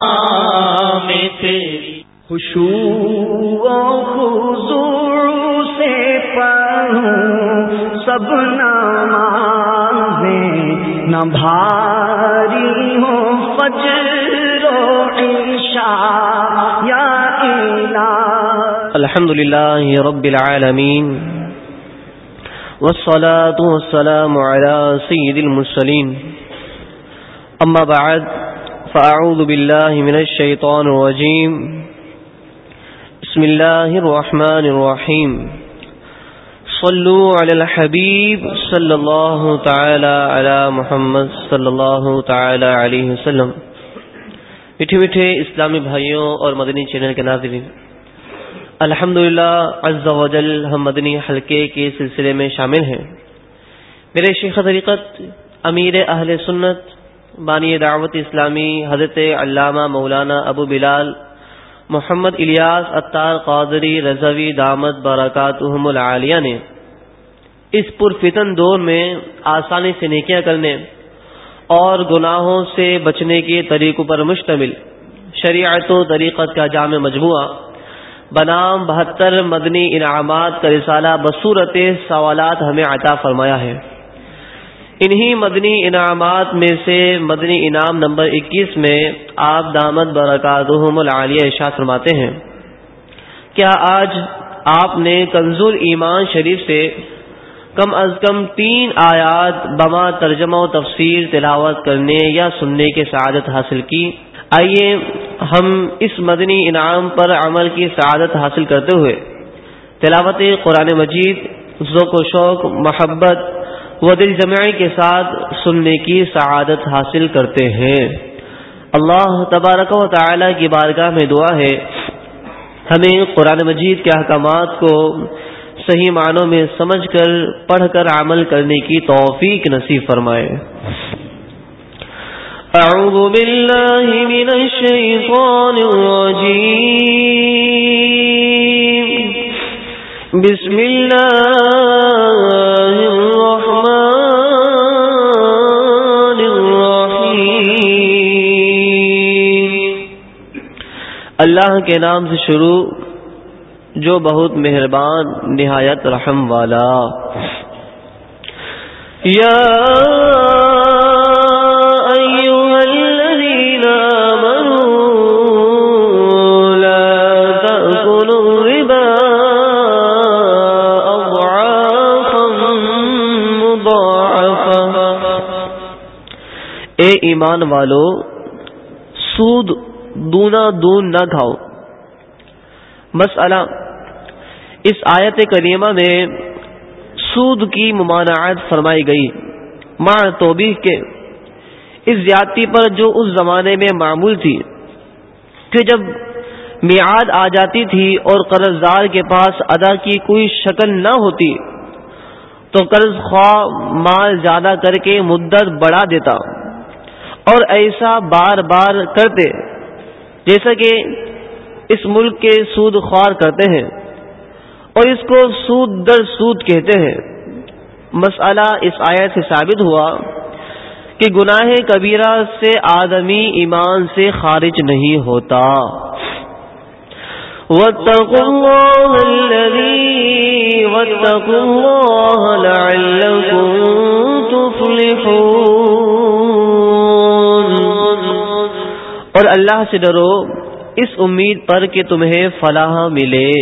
میں تیری خوشو خضور سے پڑھوں، سب نہ بھاری ہو فجر و عشاء یا الہ۔ الحمد للہ رب العالمین، والصلاة والسلام على سيد المرسلين أما بعد فأعوذ بالله من الشيطان الرجيم بسم الله الرحمن الرحيم صلوا على الحبيب صلى الله تعالى على محمد صلی اللہ تعالی علیہ وسلم. میٹھے میٹھے اسلامی بھائیوں اور مدنی چینل کے ناظرین، الحمدللہ عز و جل ہم مدنی حلقے کے سلسلے میں شامل ہیں۔ میرے شیخ طریقت امیر اہل سنت بانی دعوت اسلامی حضرت علامہ مولانا ابو بلال محمد الیاس اطار قادری رضوی دامت برکات العالیہ نے اس پرفتن دور میں آسانی سے نیکیاں کرنے اور گناہوں سے بچنے کے طریقوں پر مشتمل شریعت و طریقت کا جامع مجموعہ بنام بہتر مدنی انعامات کا رسالہ بصورت سوالات ہمیں عطا فرمایا ہے۔ انہی مدنی انعامات میں سے مدنی انعام نمبر اکیس میں آپ دامد برکاتہم العالیہ ارشاد فرماتے ہیں۔ کیا آج آپ نے کنزول ایمان شریف سے کم از کم تین آیات بما ترجمہ و تفسیر تلاوت کرنے یا سننے کے سعادت حاصل کی؟ آئیے ہم اس مدنی انعام پر عمل کی سعادت حاصل کرتے ہوئے تلاوت قرآن مجید، ذوق و شوق، محبت وہ دل جمعی کے ساتھ سننے کی سعادت حاصل کرتے ہیں۔ اللہ تبارک و تعالی کی بارگاہ میں دعا ہے۔ ہمیں قرآن مجید کے احکامات کو صحیح معنوں میں سمجھ کر پڑھ کر عمل کرنے کی توفیق نصیب فرمائے۔ اعوذ باللہ من الشیطان الرجیم۔ بسم اللہ۔ اللہ کے نام سے شروع جو بہت مہربان، نہایت رحم والا۔ یا اے ایمان والو، سود دونا دون نہ کھاؤ۔ مسئلہ، اس آیت کریمہ میں سود کی ممانعت فرمائی گئی۔ ماں توبی کے۔ اس زیادتی پر جو اس زمانے میں معمول تھی، کہ جب میعاد آ جاتی تھی اور قرض دار کے پاس ادا کی کوئی شکل نہ ہوتی، تو قرض خواہ مال زیادہ کر کے مدت بڑھا دیتا اور ایسا بار بار کرتے۔ جیسا کہ اس ملک کے سود خوار کرتے ہیں اور اس کو سود در سود کہتے ہیں۔ مسئلہ اس آیت سے ثابت ہوا کہ گناہ کبیرہ سے آدمی ایمان سے خارج نہیں ہوتا۔ اور اللہ سے ڈرو، اس امید پر کہ تمہیں فلاح ملے۔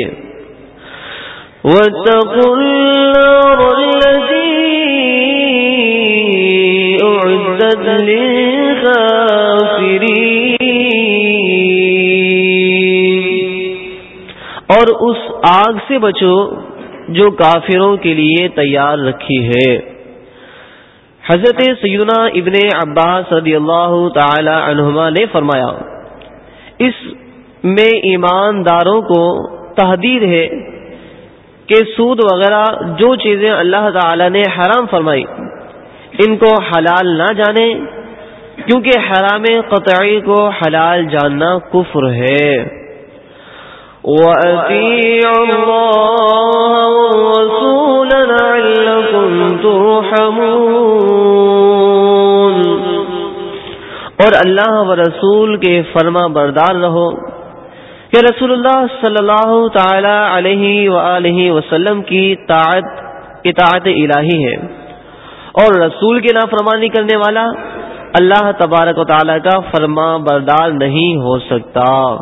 اور اس آگ سے بچو جو کافروں کے لیے تیار رکھی ہے۔ حضرت سیدنا ابن عباس رضی اللہ تعالی عنہما نے فرمایا میں ایمانداروں کو تحدید ہے کہ سود وغیرہ جو چیزیں اللہ تعالی نے حرام فرمائی، ان کو حلال نہ جانے، کیونکہ حرام قطعی کو حلال جاننا کفر ہے۔ اور اللہ و رسول کے فرما بردار رہو۔ کہ رسول اللہ صلی اللہ تعالی علیہ وآلہ وسلم کی طاعت اطاعت الہی ہے۔ اور رسول کے نافرمانی کرنے والا اللہ تبارک و تعالی کا فرما بردار نہیں ہو سکتا۔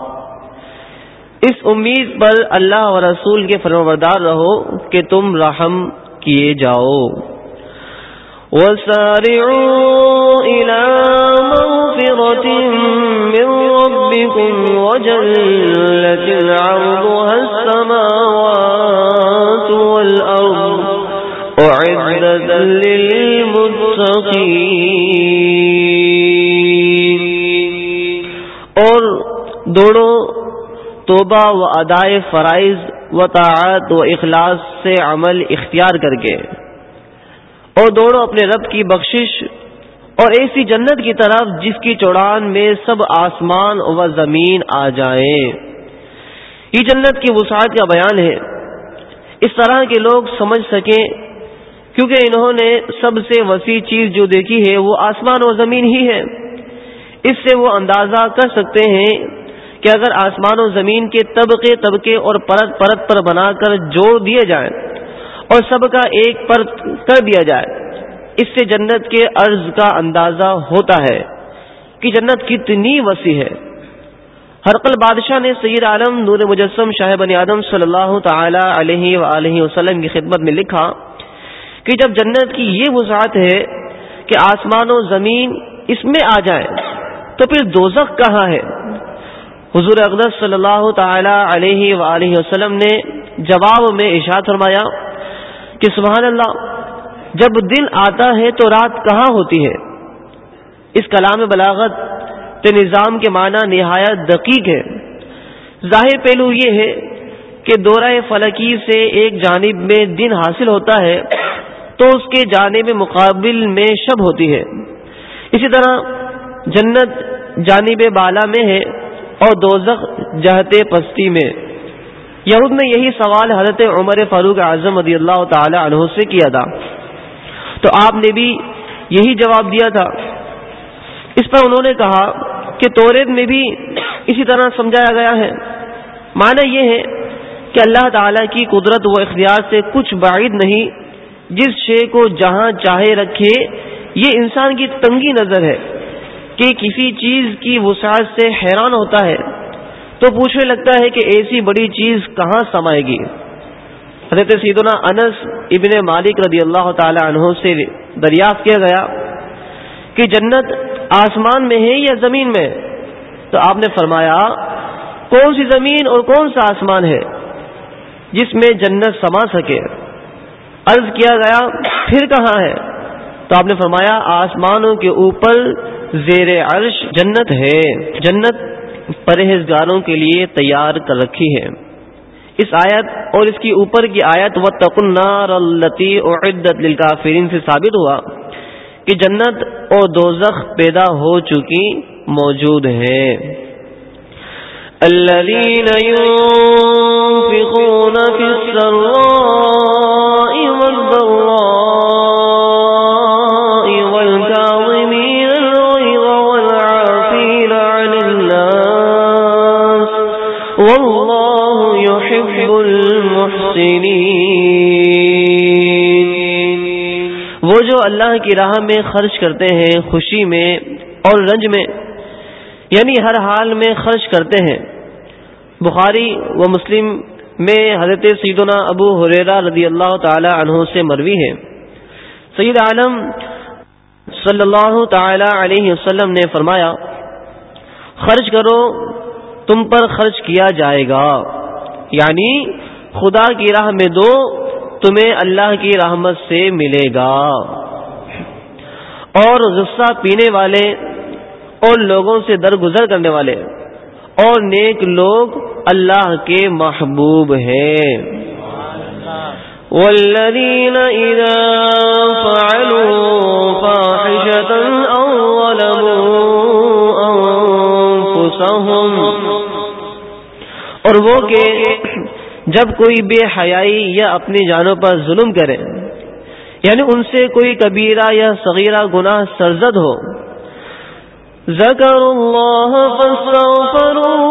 اس امید پر اللہ و رسول کے فرما بردار رہو کہ تم رحم کیے جاؤ۔ ربكم وجلة عرضها السماوات والأرض أعدت للمتقين. اور دوڑو، توبہ و ادائے فرائض و طاعت و اخلاص سے عمل اختیار کر کے، اور دوڑو اپنے رب کی بخشش اور ایسی جنت کی طرف جس کی چوڑان میں سب آسمان و زمین آ جائیں۔ یہ جنت کی وسعت کا بیان ہے۔ اس طرح کے لوگ سمجھ سکیں، کیونکہ انہوں نے سب سے وسیع چیز جو دیکھی ہے وہ آسمان و زمین ہی ہے۔ اس سے وہ اندازہ کر سکتے ہیں کہ اگر آسمان و زمین کے طبقے طبقے اور پرت پرت پر بنا کر جوڑ دیے جائیں اور سب کا ایک پر کر دیا جائے۔ اس سے جنت کے عرض کا اندازہ ہوتا ہے کہ جنت کتنی وسیع ہے۔ ہرقل بادشاہ نے سید عالم نور مجسم شاہ بنی آدم صلی اللہ تعالی علیہ وآلہ وسلم کی خدمت میں لکھا کہ جب جنت کی یہ وسعت ہے کہ آسمان و زمین اس میں آ جائے تو پھر دوزخ کہاں ہے؟ حضور اقدس صلی اللہ تعالی علیہ وآلہ وسلم نے جواب میں اشاعت فرمایا کہ سبحان اللہ جب دن آتا ہے تو رات کہاں ہوتی ہے؟ اس کلام بلاغت کے نظام کے معنی نہایت دقیق ہے۔ ظاہر پہلو یہ ہے کہ دورہ فلکی سے ایک جانب میں دن حاصل ہوتا ہے تو اس کے جانب مقابل میں شب ہوتی ہے۔ اسی طرح جنت جانب بالا میں ہے اور دوزخ جہتے پستی میں۔ یہود نے یہی سوال حضرت عمر فاروق اعظم رضی اللہ تعالی عنہ سے کیا تھا۔ تو آپ نے بھی یہی جواب دیا تھا۔ اس پر انہوں نے کہا کہ توریت میں بھی اسی طرح سمجھایا گیا ہے۔ معنی یہ ہے کہ اللہ تعالی کی قدرت و اختیار سے کچھ بعید نہیں، جس شے کو جہاں چاہے رکھے۔ یہ انسان کی تنگی نظر ہے کہ کسی چیز کی وسعت سے حیران ہوتا ہے۔ تو پوچھنے لگتا ہے کہ ایسی بڑی چیز کہاں سمائے گی۔ حضرت سیدنا انس ابن مالک رضی اللہ تعالی عنہ سے دریافت کیا گیا کہ جنت آسمان میں ہے یا زمین میں؟ تو آپ نے فرمایا، کون سی زمین اور کون سا آسمان ہے جس میں جنت سما سکے؟ عرض کیا گیا، پھر کہاں ہے؟ تو آپ نے فرمایا، آسمانوں کے اوپر زیر عرش جنت ہے۔ جنت پرہیزگاروں کے لیے تیار کر رکھی ہے۔ اس آیت اور اس کی اوپر کی آیت و تقنار التی عدت للکافرین سے ثابت ہوا کہ جنت اور دوزخ پیدا ہو چکی موجود ہیں الذين ينفقون في السراء يحب المحسنين۔ وہ جو اللہ کی راہ میں خرچ کرتے ہیں، خوشی میں اور رنج میں یعنی ہر حال میں خرچ کرتے ہیں۔ بخاری و مسلم میں حضرت سیدنا ابو حریرا رضی اللہ تعالی عنہ سے مروی ہے۔ سید عالم صلی اللہ تعالی علیہ وسلم نے فرمایا، خرچ کرو، تم پر خرچ کیا جائے گا۔ یعنی خدا کی راہ میں دو، تمہیں اللہ کی رحمت سے ملے گا۔ اور غصہ پینے والے، اور لوگوں سے درگزر کرنے والے، اور نیک لوگ اللہ کے محبوب ہیں۔ والذین اذا فعلوا فاحشة اور وہ کہ جب کوئی بے حیائی یا اپنی جانوں پر ظلم کرے یعنی ان سے کوئی کبیرہ یا صغیرہ گناہ سرزد ہو۔ ذكروا الله فاستغفروا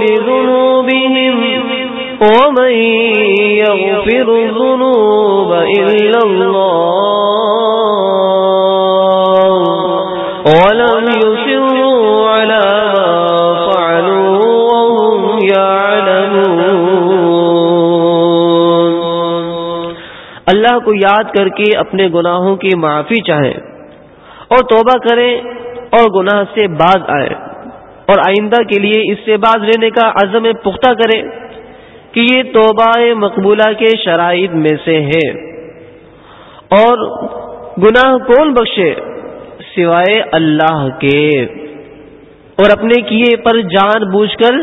لذنوبهم ومن يغفر الذنوب إلا الله اللہ کو یاد کر کے اپنے گناہوں کی معافی چاہیں اور توبہ کریں اور گناہ سے باز آئے اور آئندہ کے لیے اس سے باز لینے کا عزم پختہ کرے کہ یہ توبہ مقبولہ کے شرائط میں سے ہے اور گناہ کون بخشے سوائے اللہ کے اور اپنے کیے پر جان بوجھ کر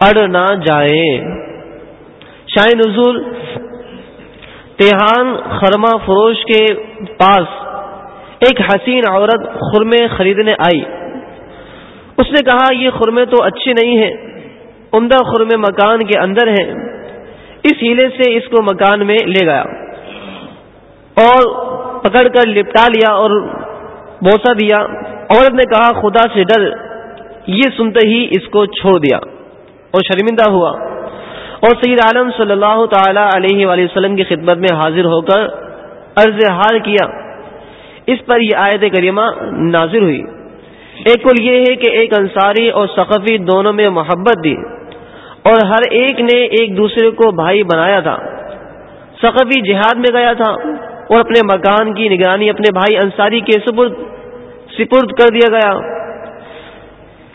اڑ نہ جائے۔ شاہ نزول تیہان خرما فروش کے پاس ایک حسین عورت خرمے خریدنے آئی۔ اس نے کہا، یہ خرمے تو اچھے نہیں ہیں، عمدہ خرمے مکان کے اندر ہیں۔ اس ہیلے سے اس کو مکان میں لے گیا۔ اور پکڑ کر لپٹا لیا اور بوسا دیا۔ عورت نے کہا، خدا سے ڈر، یہ سنتے ہی اس کو چھوڑ دیا۔ اور شرمندہ ہوا۔ اور سید عالم صلی اللہ تعالی علیہ وآلہ وسلم کی خدمت میں حاضر ہو کر عرض حال کیا۔ اس پر یہ آیت کریمہ نازر ہوئی۔ ایک کل یہ ہے کہ ایک انصاری اور ثقفی دونوں میں محبت دی اور ہر ایک نے ایک دوسرے کو بھائی بنایا تھا۔ ثقفی جہاد میں گیا تھا اور اپنے مکان کی نگرانی اپنے بھائی انصاری کے سپرد سپرد کر دیا گیا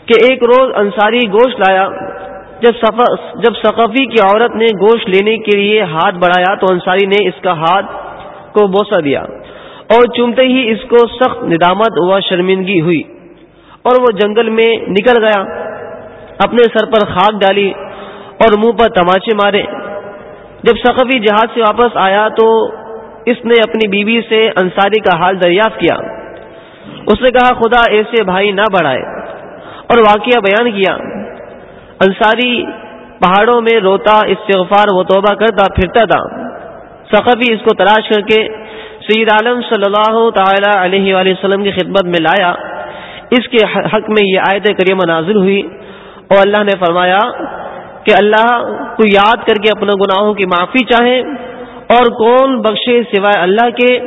کہ ایک روز انصاری گوشت لایا۔ جب جب ثقفی کی عورت نے گوشت لینے کے لیے ہاتھ بڑھایا تو انصاری نے اس کا ہاتھ کو بوسا دیا اور چومتے ہی اس کو سخت ندامت و شرمندگی ہوئی اور وہ جنگل میں نکل گیا۔ اپنے سر پر خاک ڈالی اور منہ پر تماچے مارے۔ جب سقفی جہاز سے واپس آیا تو اس نے اپنی بیوی سے انصاری کا حال دریافت کیا۔ اس نے کہا، خدا ایسے بھائی نہ بڑھائے اور واقعہ بیان کیا۔ انصاری پہاڑوں میں روتا، استغفار و توبہ کرتا، پھرتا تھا۔ سقفی اس کو تلاش کر کے سید عالم صلی اللہ تعالی علیہ وآلہ وسلم کی خدمت میں لایا۔ اس کے حق میں یہ آیت کریمہ نازل ہوئی۔ اور اللہ نے فرمایا کہ اللہ کو یاد کر کے اپنے گناہوں کی معافی چاہے اور کون بخشے سوائے اللہ کے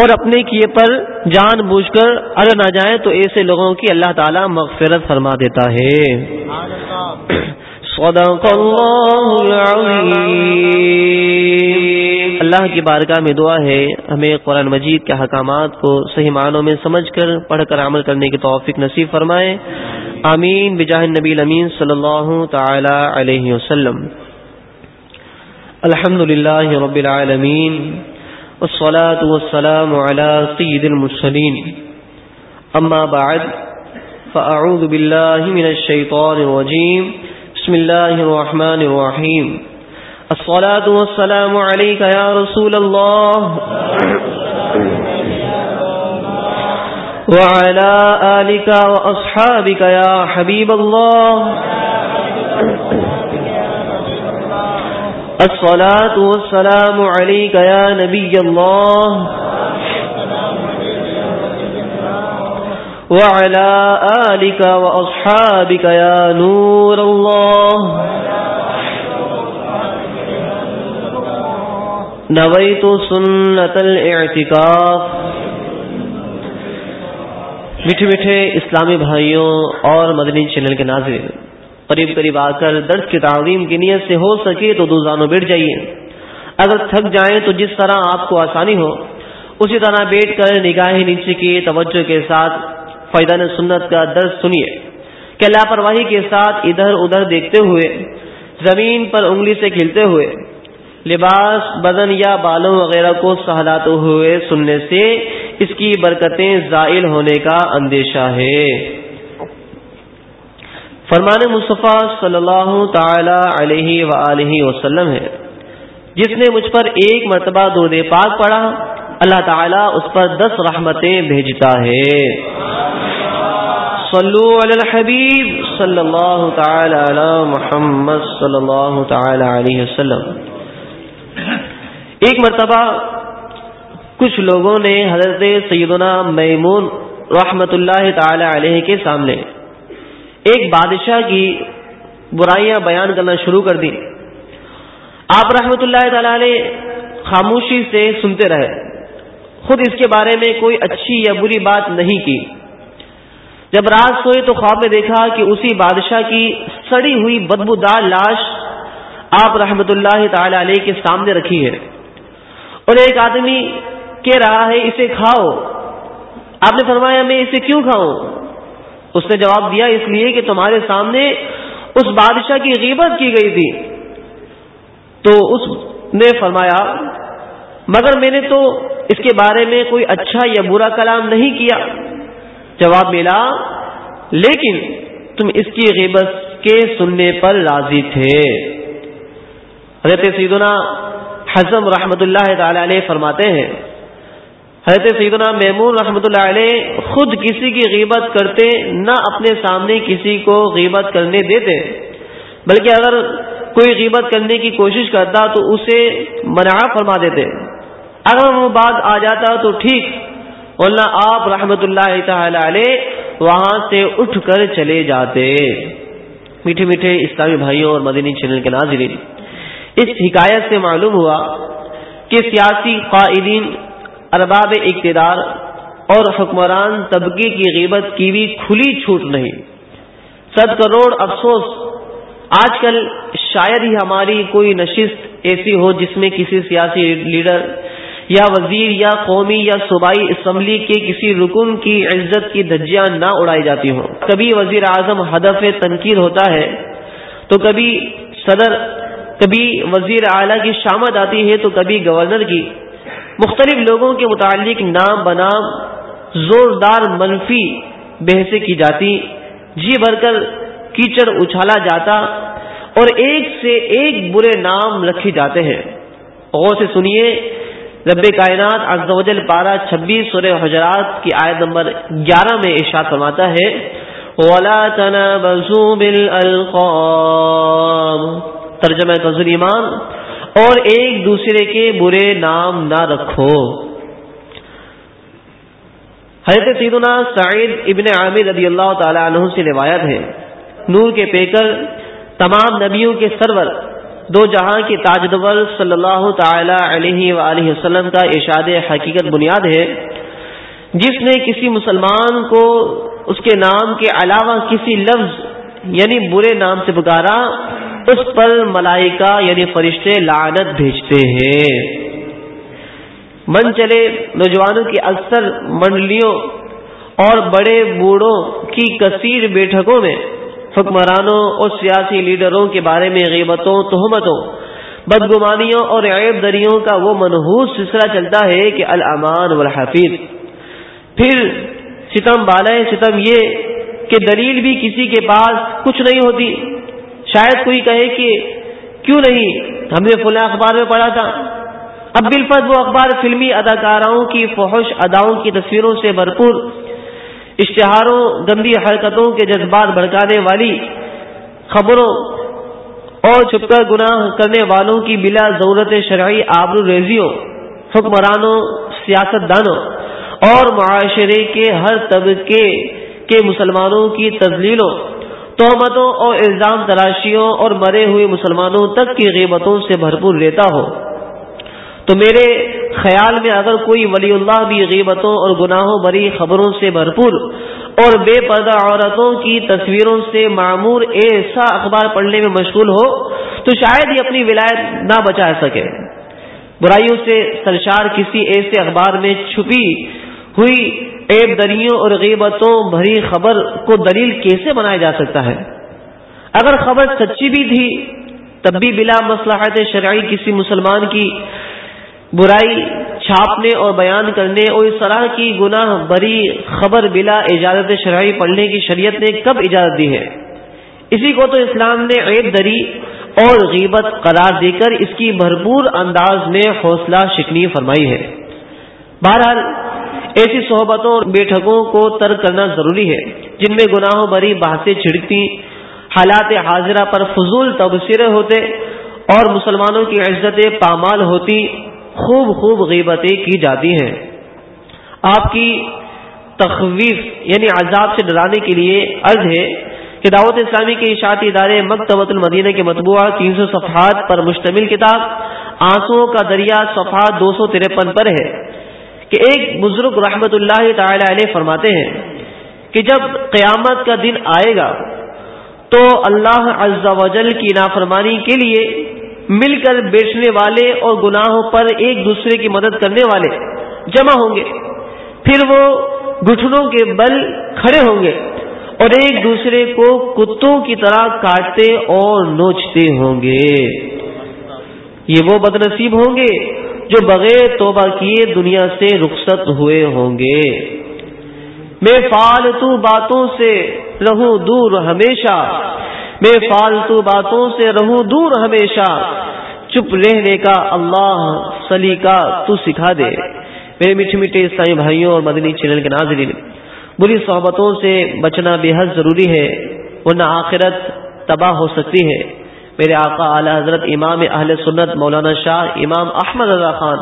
اور اپنے کیے پر جان بوجھ کر اڑ نہ جائیں تو ایسے لوگوں کی اللہ تعالی مغفرت فرما دیتا ہے۔ صدق اللہ العظیم اللہ کی بارگاہ میں دعا ہے، ہمیں قرآن مجید کے حکامات کو صحیح معنوں میں سمجھ کر، پڑھ کر عمل کرنے کی توفیق نصیب فرمائے۔ آمین، بجاہ نبی امین صلی اللہ تعالی علیہ وسلم۔ الحمد للہ رب العالمین، والصلاة والسلام على سید المرسلین۔ اما بعد، فاعوذ باللہ من الشیطان الرجیم۔ بسم اللہ الرحمن الرحیم الصلاة والسلام عليك يا رسول الله. وعلى آلك وأصحابك يا حبيب الله. الصلاة والسلام عليك يا نبي الله. وعلى آلك وأصحابك يا نور الله. نوئی تو سنت میٹھے میٹھے اسلامی بھائیوں اور مدنی چینل کے ناظرین، قریب قریب آ کر درد کی تعظیم کی نیت سے ہو سکے تو دو زانوں بیٹھ جائیے۔ اگر تھک جائیں تو جس طرح آپ کو آسانی ہو، اسی طرح بیٹھ کر نگاہ نیچے کی توجہ کے ساتھ فیدان سنت کا درد سنیے کہ لاپرواہی کے ساتھ ادھر ادھر دیکھتے ہوئے، زمین پر انگلی سے کھلتے ہوئے، لباس، بدن یا بالوں وغیرہ کو سہلاتے ہوئے سننے سے اس کی برکتیں زائل ہونے کا اندیشہ ہے۔ فرمان مصطفیٰ صلی اللہ تعالی علیہ و وسلم ہے۔ جس نے مجھ پر ایک مرتبہ درد پاک پڑا، اللہ تعالیٰ اس پر دس رحمتیں بھیجتا ہے۔ صلو علی الحبیب صلی اللہ تعالی علی محمد صلی اللہ تعالی علیہ وسلم۔ ایک مرتبہ کچھ لوگوں نے حضرت سیدنا میمون رحمت اللہ تعالی علیہ کے سامنے ایک بادشاہ کی برائیاں بیان کرنا شروع کر دی۔ آپ رحمت اللہ تعالی علیہ خاموشی سے سنتے رہے۔ خود اس کے بارے میں کوئی اچھی یا بری بات نہیں کی۔ جب رات سوئے تو خواب میں دیکھا کہ اسی بادشاہ کی سڑی ہوئی بدبو دار لاش آپ رحمت اللہ تعالی علیہ کے سامنے رکھی ہے۔ اور ایک آدمی کہہ رہا ہے، اسے کھاؤ۔ آپ نے فرمایا، میں اسے کیوں کھاؤں؟ اس نے جواب دیا، اس لیے کہ تمہارے سامنے اس بادشاہ کی غیبت کی گئی تھی۔ تو اس نے فرمایا، مگر میں نے تو اس کے بارے میں کوئی اچھا یا برا کلام نہیں کیا۔ جواب ملا، لیکن تم اس کی غیبت کے سننے پر راضی تھے۔ حضرت سیدنا حزم رحمت اللہ تعالی علیہ فرماتے ہیں، حضرت سیدنا میمون رحمۃ اللہ علیہ خود کسی کی غیبت کرتے، نہ اپنے سامنے کسی کو غیبت کرنے دیتے۔ بلکہ اگر کوئی غیبت کرنے کی کوشش کرتا تو اسے منع فرما دیتے۔ اگر وہ بات آ جاتا تو ٹھیک ورنہ آپ رحمت اللہ تعالی علیہ وہاں سے اٹھ کر چلے جاتے۔ میٹھے میٹھے اسلامی بھائیوں اور مدنی چینل کے ناظرین، اس حکایت سے معلوم ہوا کہ سیاسی قائدین، ارباب اقتدار اور حکمران طبقے کی غیبت کی بھی کھلی چھوٹ نہیں۔ صد کروڑ افسوس، آج کل شاید ہی ہماری کوئی نشست ایسی ہو جس میں کسی سیاسی لیڈر یا وزیر یا قومی یا صوبائی اسمبلی کے کسی رکن کی عزت کی دھجیاں نہ اڑائی جاتی ہوں۔ کبھی وزیر اعظم ہدف تنقید ہوتا ہے تو کبھی صدر، کبھی وزیر اعلی کی شامت آتی ہے تو کبھی گورنر کی۔ مختلف لوگوں کے متعلق نام بنام زوردار منفی بحثیں کی جاتی۔ جی بھر کر کیچڑ اچھالا جاتا اور ایک سے ایک برے نام رکھے جاتے ہیں۔ غور سے سنیے رب کائنات عز و جل پارہ چھبیس سورہ حجرات کی آیت نمبر گیارہ میں ارشاد فرماتا ہے، وَلَا تَنَابَزُوا بِالْأَلْقَابِ۔ ترجمہ تنظر ایمان، اور ایک دوسرے کے برے نام نہ رکھو۔ حضرت سیدنا سعید ابن عامر رضی اللہ تعالی عنہ سے روایت ہے، نور کے پیکر تمام نبیوں کے سرور دو جہاں کے تاجدور صلی اللہ تعالی علیہ وآلہ وسلم کا ارشاد حقیقت بنیاد ہے۔ جس نے کسی مسلمان کو اس کے نام کے علاوہ کسی لفظ یعنی برے نام سے پکارا، اس پر ملائکہ یعنی فرشتے لعنت بھیجتے ہیں۔ من چلے نوجوانوں کی اکثر منڈلیوں اور بڑے بوڑھوں کی کثیر بیٹھکوں میں حکمرانوں اور سیاسی لیڈروں کے بارے میں غیبتوں، تہمتوں، بدگمانیوں اور عیب دریوں کا وہ منحوس سلسلہ چلتا ہے کہ الامان والحفیظ۔ پھر ستم بالائے، ستم یہ کہ دلیل بھی کسی کے پاس کچھ نہیں ہوتی۔ شاید کوئی کہے کہ کیوں نہیں؟ ہم نے فلاں اخبار میں پڑھا تھا۔ اب بالفت وہ اخبار فلمی اداکاراؤں کی فحش اداؤں کی تصویروں سے بھرپور اشتہاروں، گندی حرکتوں کے جذبات بھڑکانے والی خبروں اور چھپ کر گناہ کرنے والوں کی بلا ضرورت شرعی آبرو ریزیوں، حکمرانوں سیاست دانوں اور معاشرے کے ہر طبقے کے مسلمانوں کی تزلیلوں تہمتوں اور الزام تراشیوں اور مرے ہوئے مسلمانوں تک کی غیبتوں سے بھرپور رہتا ہو۔ تو میرے خیال میں اگر کوئی ولی اللہ بھی غیبتوں اور گناہوں بری خبروں سے بھرپور اور بے پردہ عورتوں کی تصویروں سے معمور ایسا اخبار پڑھنے میں مشغول ہو، تو شاید ہی اپنی ولایت نہ بچا سکے۔ برائیوں سے سرشار کسی ایسے اخبار میں چھپی ہوئی عیب دریوں اور غیبتوں بھری خبر کو دلیل کیسے بنایا جا سکتا ہے؟ اگر خبر سچی بھی تھی، تب بھی بلا مسلحت شرعی کسی مسلمان کی برائی چھاپنے اور بیان کرنے اور اس طرح کی گناہ بری خبر بلا اجازت شرعی پڑھنے کی شریعت نے کب اجازت دی ہے؟ اسی کو تو اسلام نے عیب دری اور غیبت قرار دے کر اس کی بھرپور انداز میں حوصلہ شکنی فرمائی ہے۔ بہرحال، ایسی صحبتوں اور بیٹھکوں کو ترک کرنا ضروری ہے، جن میں گناہوں بری بحثیں چھڑکتی، حالات حاضرہ پر فضول تبصرے ہوتے اور مسلمانوں کی عزت پامال ہوتی۔ خوب خوب غیبتیں کی جاتی ہیں۔ آپ کی تخویف یعنی عذاب سے ڈرانے کے لیے عرض ہے کہ دعوت اسلامی کے اشاعتی ادارے مکتبۃ المدینہ کے مطبوعہ تین سو صفحات پر مشتمل کتاب آنسو کا دریا صفحات دو سو ترپن پر ہے کہ ایک بزرگ رحمت اللہ تعالی علیہ فرماتے ہیں کہ جب قیامت کا دن آئے گا تو اللہ عز و جل کی نافرمانی کے لیے مل کر بیچنے والے اور گناہوں پر ایک دوسرے کی مدد کرنے والے جمع ہوں گے۔ پھر وہ گٹھنوں کے بل کھڑے ہوں گے اور ایک دوسرے کو کتوں کی طرح کاٹتے اور نوچتے ہوں گے۔ یہ وہ بد نصیب ہوں گے جو بغیر توبہ کیے دنیا سے رخصت ہوئے ہوں گے۔ میں فالتو باتوں سے رہوں دور ہمیشہ۔ میں فالتو باتوں سے رہوں دور ہمیشہ۔ چپ رہنے کا اللہ سلیقہ تو سکھا دے۔ میرے میٹھے میٹھے عیسائی بھائیوں اور مدنی چینل کے ناظرین، بری صحبتوں سے بچنا بے حد ضروری ہے، ورنہ آخرت تباہ ہو سکتی ہے۔ میرے آقا اعلی حضرت امام اہل سنت مولانا شاہ امام احمد رضا خان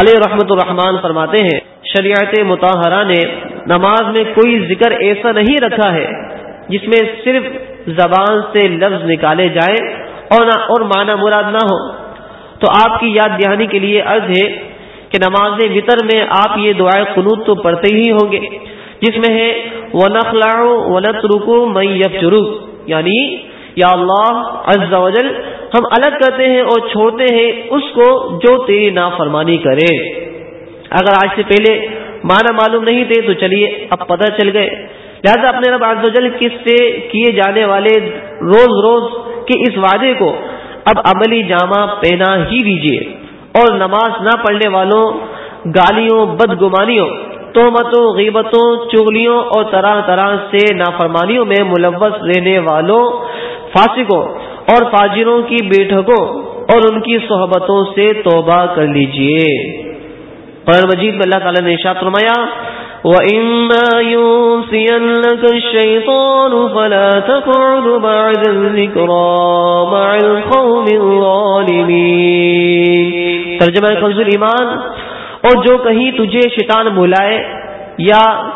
علیہ رحمت الرحمان فرماتے ہیں، شریعت متحرہ نے نماز میں کوئی ذکر ایسا نہیں رکھا ہے جس میں صرف زبان سے لفظ نکالے جائے اور اور معنی مراد نہ ہو۔ تو آپ کی یاد دہانی کے لیے عرض ہے کہ نماز وطر میں آپ یہ دعائیں قنوت تو پڑھتے ہی ہوں گے، جس میں ہے وہ ونت رکو میں یعنی یا اللہ عز و جل، ہم الگ کرتے ہیں اور چھوڑتے ہیں اس کو جو تیری نافرمانی کرے۔ اگر آج سے پہلے مانا معلوم نہیں تھے تو چلیے، اب پتہ چل گئے۔ لہذا اپنے رب عز و جل کس سے کیے جانے والے روز روز کے اس وعدے کو اب عملی جامہ پہنا ہی دیجیے اور نماز نہ پڑھنے والوں، گالیوں، بدگمانیوں، تہمتوں، غیبتوں، چگلیوں اور طرح طرح سے نافرمانیوں میں ملوث رہنے والوں، فاسقوں اور فاجروں کی بیٹھکوں اور ان کی صحبتوں سے توبہ کر لیجیے۔ قرآن مجید میں اللہ تعالیٰ نے ارشاد فرمایا وَإِمَّا يُنْسِيَنَّكَ الشَّيْطَانُ فَلَا تَقْعُدْ بَعْدَ الذِّكْرَى مَعَ الْقَوْمِ الظَّالِمِينَ۔ ترجمہ کنز ایمان اور جو کہیں تجھے شیطان بلائے یا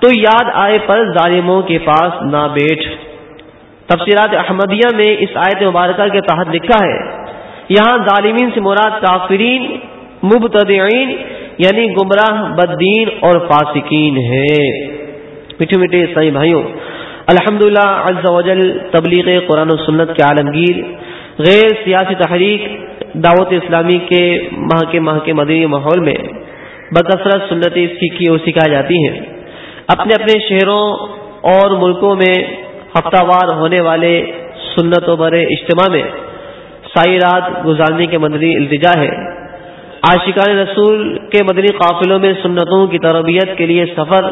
تو یاد آئے پر ظالموں کے پاس نہ بیٹھ۔ تفسیرات احمدیہ میں اس آیت مبارکہ کے تحت لکھا ہے، یہاں ظالمین سے مراد کافرین، مبتدعین یعنی گمراہ بدین اور فاسقین ہے۔ میٹھے میٹھے سائی بھائیوں الحمد للہ تبلیغ قرآن و سنت کے عالمگیر، غیر سیاسی تحریک دعوت اسلامی کے ماہ کے ماہ کے مدنی ماحول میں بکثرت سنتیں سیکھی اور سکھائی جاتی ہیں۔ اپنے اپنے شہروں اور ملکوں میں ہفتہ وار ہونے والے سنت و برے اجتماع میں سائی رات گزارنے کے مدنی التجا ہے۔ عاشقان رسول کے مدنی قافلوں میں سنتوں کی تربیت کے لیے سفر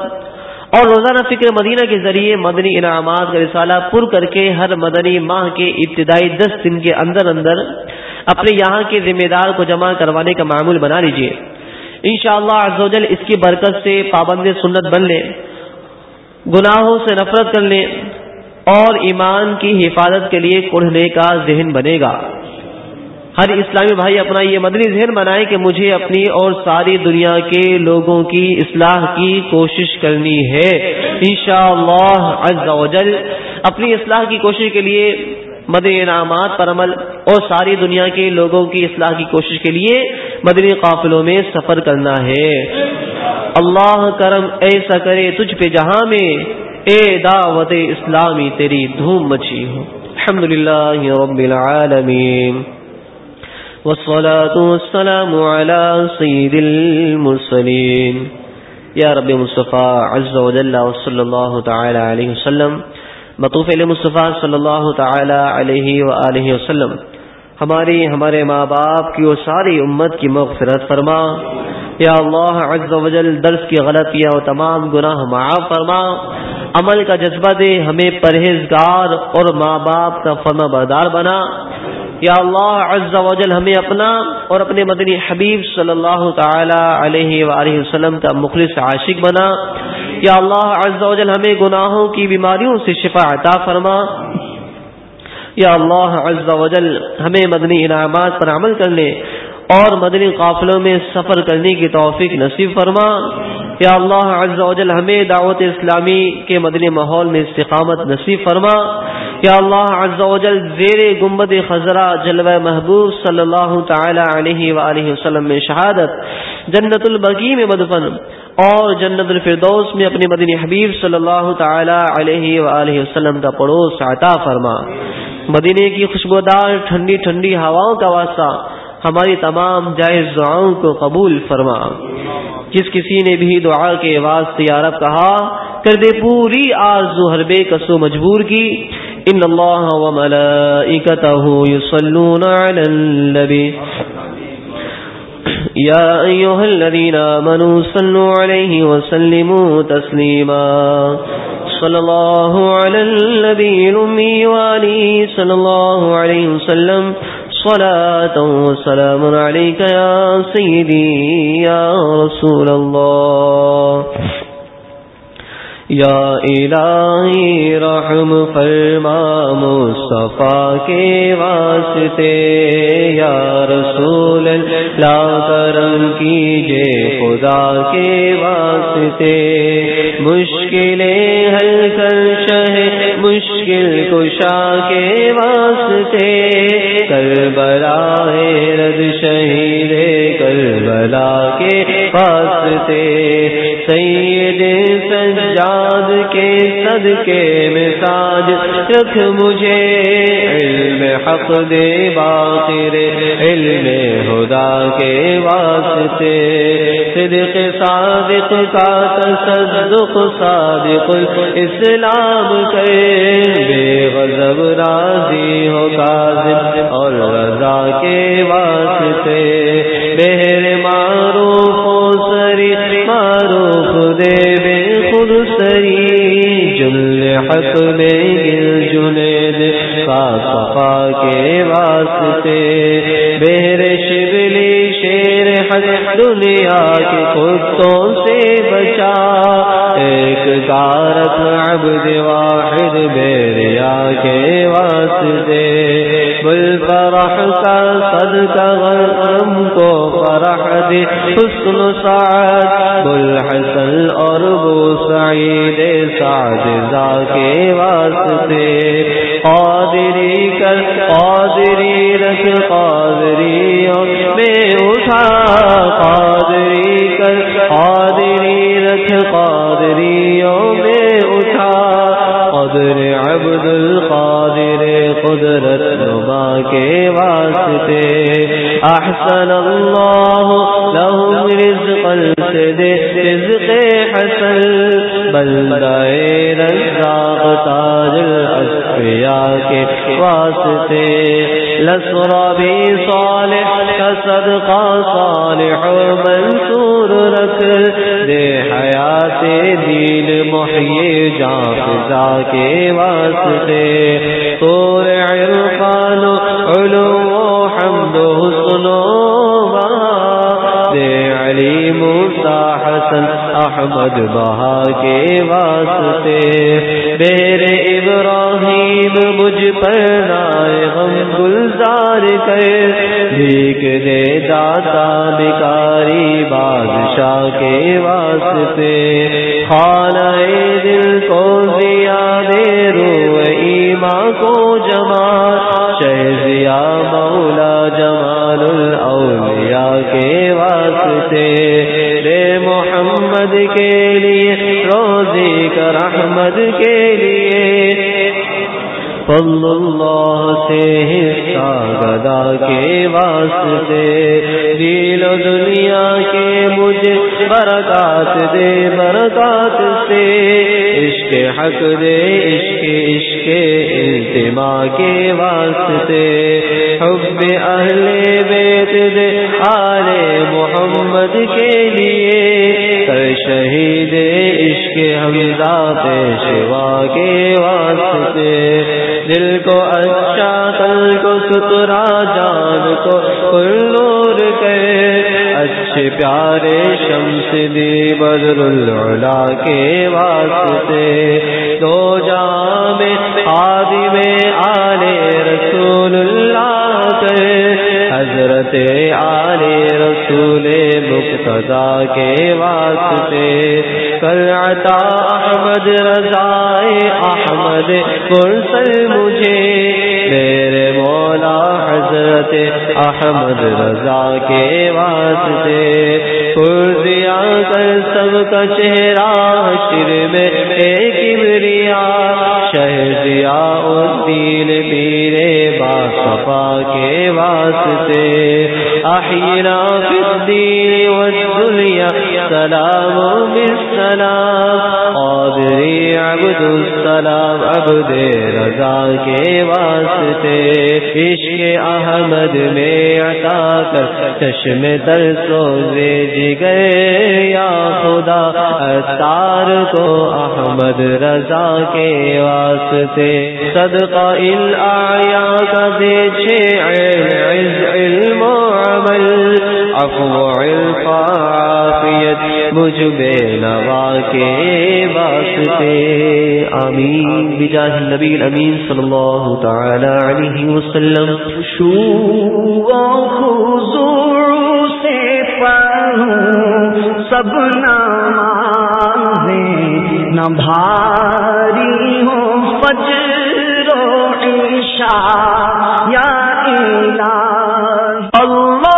اور روزانہ فکر مدینہ کے ذریعے مدنی انعامات کا رسالہ پر کر کے ہر مدنی ماہ کے ابتدائی دس دن کے اندر اندر اپنے یہاں کے ذمہ دار کو جمع کروانے کا معمول بنا لیجیے ان شاء اللہ اس کی برکت سے پابند سنت بن لیں، گناہوں سے نفرت کر لیں اور ایمان کی حفاظت کے لیے کڑھنے کا ذہن بنے گا۔ ہر اسلامی بھائی اپنا یہ مدنی ذہن بنائے کہ مجھے اپنی اور ساری دنیا کے لوگوں کی اصلاح کی کوشش کرنی ہے۔ انشاءاللہ جل اپنی اصلاح کی کوشش کے لیے مدنی انعامات پر عمل اور ساری دنیا کے لوگوں کی اصلاح کی کوشش کے لیے مدنی قافلوں میں سفر کرنا ہے۔ اللہ کرم ایسا کرے تجھ پہ جہاں میں، اے دعوت اسلامی تیری دھوم مچی ہو۔ الحمد للہ رب العالمین۔ والصلاة والسلام على سید المرسلین یا رب مصطفیٰ عز و جل وصل اللہ تعالی علیہ وسلم. مطوف علیہ مصطفیٰ صلی اللہ تعالی علیہ وآلہ وسلم. ہماری، ہمارے ماں باپ کی وہ ساری امت کی مغفرت فرما. یا اللہ عز و جل درس کی غلطیاں و تمام گناہ معاف فرما. عمل کا جذبہ دے، ہمیں پرہیزگار اور ماں باپ کا فرما بردار بنا. یا اللہ عز و جل ہمیں اپنا اور اپنے مدنی حبیب صلی اللہ تعالی علیہ وآلہ وسلم کا مخلص عاشق بنا۔ یا اللہ عز و جل ہمیں گناہوں کی بیماریوں سے شفا عطا فرما۔ یا اللہ عز و جل ہمیں مدنی انعامات پر عمل کرنے اور مدنی قافلوں میں سفر کرنے کی توفیق نصیب فرما۔ یا اللہ عز و جل ہمیں دعوت اسلامی کے مدنی ماحول میں استقامت نصیب فرما۔ یا اللہ عز و جل زیر گمبد خزرہ جلوہ محبوب صلی اللہ تعالی علیہ وآلہ وسلم میں شہادت، جنت البقی میں مدفن اور جنت الفردوس میں اپنی مدنی حبیب صلی اللہ تعالی علیہ وآلہ وسلم کا پڑوس عطا فرما۔ مدینے کی خوشبودار ٹھنڈی ٹھنڈی ہواؤں کا واسطہ ہماری تمام جائز دعاؤں کو قبول فرما۔ جس کسی نے بھی دعا کے واسطے عرب کہا، کر دے پوری آرزو ہر بے کسو مجبور کی۔ ان اللہ و ملائکتہ یصلون علی النبی۔ یا ایوہ الذین آمنوا صلوا علیہ وسلموا تسلیما۔ صلی اللہ علی النبی الامی والی صلی اللہ علیہ وسلم۔ صلاة وسلام عليك يا سيدي يا رسول الله. یا الہی رحم فرما مصطفیٰ کے واسطے، یا رسول اللہ کرم کیجے خدا کے واسطے۔ مشکلیں حل کر شہ، مشکل کشا کے واسطے۔ کربلا رد شہید کربلا کے واسطے۔ سید سجا کے صدقے میں ساج رکھ مجھے۔ علم حق دے باخر، علم خدا کے واسطے۔ صدق صادق کا تصدق صادق اسلام کے بے غضب راضی ہو کاظم اور رضا کے واسطے۔ بہر معروف حق میں گل جنید کا صفا کے واسطے۔ بہر شبلی شیر حق دنیا کے کتوں سے بچا۔ ایک کارت عبد واحد بیریا کے واسطے۔ بل فرح کا صدقہ حسن سعاد بل حسن اور بو سعید، سعد زا کے واسطے۔ قادری کر، قادری رکھ قادری میں اٹھا۔ قادری کر، قادری رکھ قادریوں میں اٹھا۔ قدر عبد القادر قدرت نما کے واسطے۔ احسن اللہ لهم رزقا سے رزق حسن بلدائے رزاق تاج الاسفیاء کے واسطے لسرا بھی صالح کا صدقہ صالح منصور رکھ دے حیات دین محیے جان فضا کے واسطے طور حسن احمد بہا کے واسطے۔ میرے ابراہیم مجھ پر نائے غم گلزار کر۔ بھیک دے داتا بکاری بادشاہ کے واسطے۔ خانہ دل کو دیا دے رو کے لیے۔ فضل اللہ سے حصہ گدا کے واسطے دل و دنیا کے مجھے برکات دے، برکات سے۔ عشق حق دے، عشق عشق التما کے واسطے۔ حب اہل بیت دے، آل محمد کے لیے۔ کر شہید عشق حمزہ پیشوا کے واسطے۔ دل کو اچھا کل کو سترا، جان کو نور کرے اچھے پیارے شمس دی بدر العلا کے واسطے۔ دو جام آدی میں آلے رسول اللہ کرے حضرت آلے رسول مقتد رضا کے واسطے کر عطا احمد رضا احمد کرسل مجھے میرے مولا حضرت احمد رضا کے واسطے دیا کر سب کا چہرہ شر میں ایک بریا شہر دیا اس دین پیرے با صفا کے واسطے احینا فی الدین والدنیا سلام بالسلام، قادری عبد السلام، عبد رضا کے واسطے، عشق احمد میں عطا کر، چشم تر سوزے جگر یا خدا اتار کو احمد رضا کے واسطے، صدقہ آیا کا دے عز، علم و عمل عفو عافیت مجھ بے نوا کے واسطے۔ آمین۔ بجاہ نبی امین صلی اللہ تعالی علیہ وسلم۔ شو حضور سے پڑھوں سب نہ بھاری ہوں، فجر و عشاء۔ یا